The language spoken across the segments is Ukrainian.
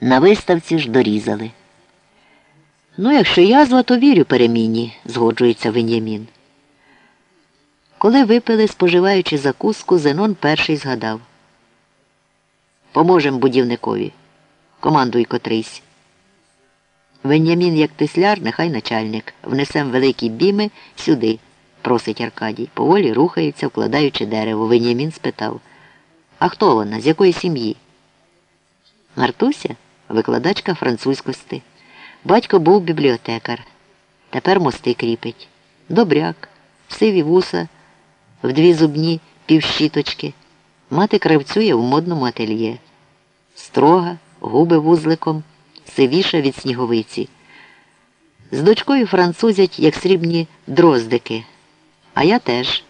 На виставці ж дорізали. Ну, якщо язва, то вірю переміні, згоджується Венямін. Коли випили, споживаючи закуску, Зенон перший згадав. Поможем будівникові. Командуй котрийсь. Венямін, як тисляр, нехай начальник. Внесем великі біми сюди, просить Аркадій. Поволі рухається, вкладаючи дерево. Венямін спитав. А хто вона? З якої сім'ї? Мартуся, викладачка французькості. Батько був бібліотекар. Тепер мости кріпить. Добряк, сиві вуса, в дві зубні півщіточки. Мати кравцює в модному ательє. Строга, губи вузликом, сивіша від сніговиці. З дочкою французять, як срібні дроздики. А я теж.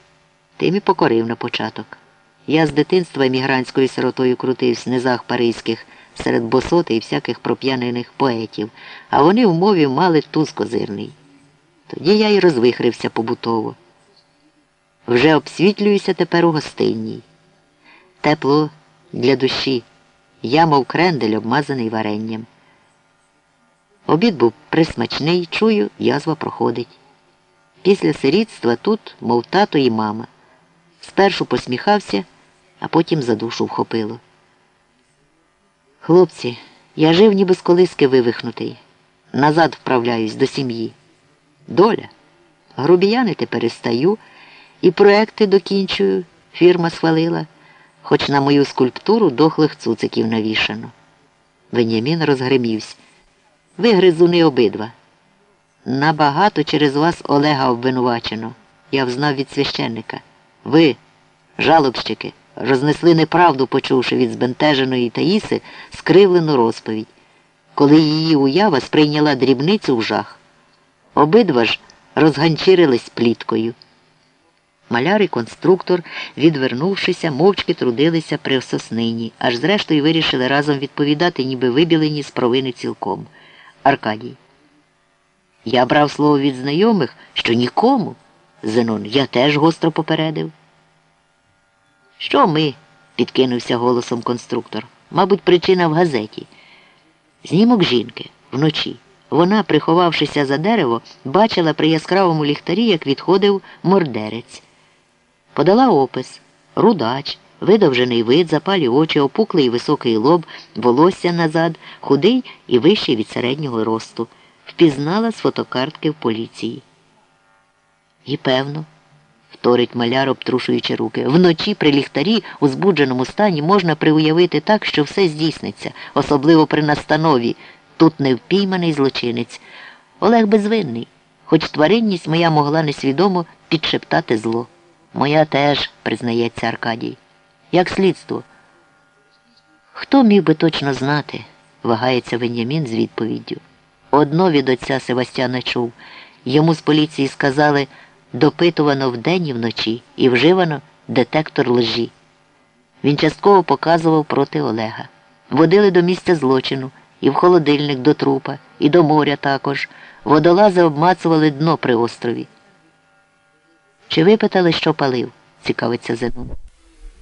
Тим і покорив на початок. Я з дитинства емігрантською сиротою крутився низах паризьких серед босоти і всяких проп'янених поетів, а вони в мові мали туз козирний. Тоді я й розвихрився побутово. Вже обсвітлююся тепер у гостинній. Тепло для душі, я, мов крендель, обмазаний варенням. Обід був присмачний, чую, язва проходить. Після сирітства тут, мов тато і мама. Спершу посміхався, а потім за душу вхопило. Хлопці, я жив ніби з колиски вивихнутий. Назад вправляюсь до сім'ї. Доля. Грубіянити перестаю і проекти докінчую, фірма схвалила, хоч на мою скульптуру дохлих цуциків навішано. Венямін розгримівся. Ви гризуни обидва. Набагато через вас Олега обвинувачено. Я взнав від священника. Ви, жалобщики, рознесли неправду, почувши від збентеженої Таїси скривлену розповідь, коли її уява сприйняла дрібницю в жах. Обидва ж розганчирились пліткою. Маляр і конструктор, відвернувшися, мовчки трудилися при соснині, аж зрештою вирішили разом відповідати, ніби вибілені з провини цілком. Аркадій. Я брав слово від знайомих, що нікому. Зенон, я теж гостро попередив. Що ми? підкинувся голосом конструктор. Мабуть, причина в газеті. Знімок жінки вночі. Вона, приховавшися за дерево, бачила при яскравому ліхтарі, як відходив мордерець. Подала опис рудач, видовжений вид, запалі очі, опуклий високий лоб, волосся назад, худий і вищий від середнього росту. Впізнала з фотокартки в поліції. І певно вторить маляр, обтрушуючи руки. Вночі при ліхтарі у збудженому стані можна приуявити так, що все здійсниться, особливо при настанові. Тут невпійманий злочинець. Олег безвинний, хоч тваринність моя могла несвідомо підшептати зло. Моя теж, признається Аркадій. Як слідство. Хто міг би точно знати, вагається Венямін з відповіддю. Одно від отця Севастяна чув. Йому з поліції сказали допитувано вдень і вночі і вживано детектор лжі. Він частково показував проти Олега. Водили до місця злочину, і в холодильник до трупа, і до моря також. Водолази обмацували дно при острові. Чи випитали, що палив? цікавиться Зенон.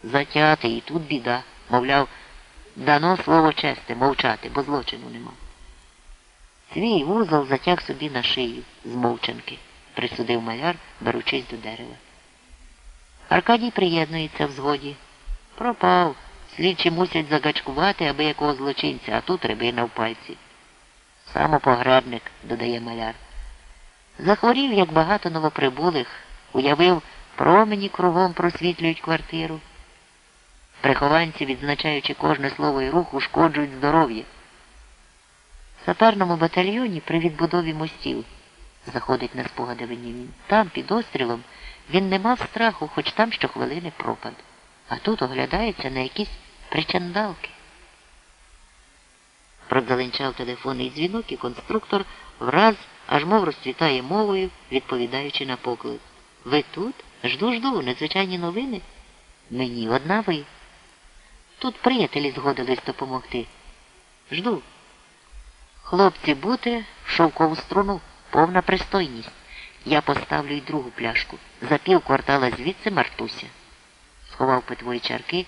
Затятий, і тут біда. Мовляв, дано слово честе, мовчати, бо злочину нема. Свій вузол затяг собі на шию з мовчанки присудив маляр, беручись до дерева. Аркадій приєднується в згоді. Пропав. Слідчі мусять загачкувати аби якого злочинця, а тут рибина в пальці. Самопогребник, додає маляр. Захворів, як багато новоприбулих, уявив, промені кругом просвітлюють квартиру. Прихованці, відзначаючи кожне слово і рух, ушкоджують здоров'я. В саперному батальйоні при відбудові мостів заходить на спогади Венімін. Там, під острілом, він не мав страху, хоч там щохвилини пропад. А тут оглядається на якісь причандалки. Продзеленчав телефонний дзвінок і конструктор враз, аж мов розцвітає мовою, відповідаючи на поклик. Ви тут? Жду, жду, надзвичайні новини? Мені одна ви. Тут приятелі згодились допомогти. Жду. Хлопці, бути в шовкову струну. Повна пристойність. Я поставлю й другу пляшку. За пів квартала звідси Мартуся. Сховав питвої чарки.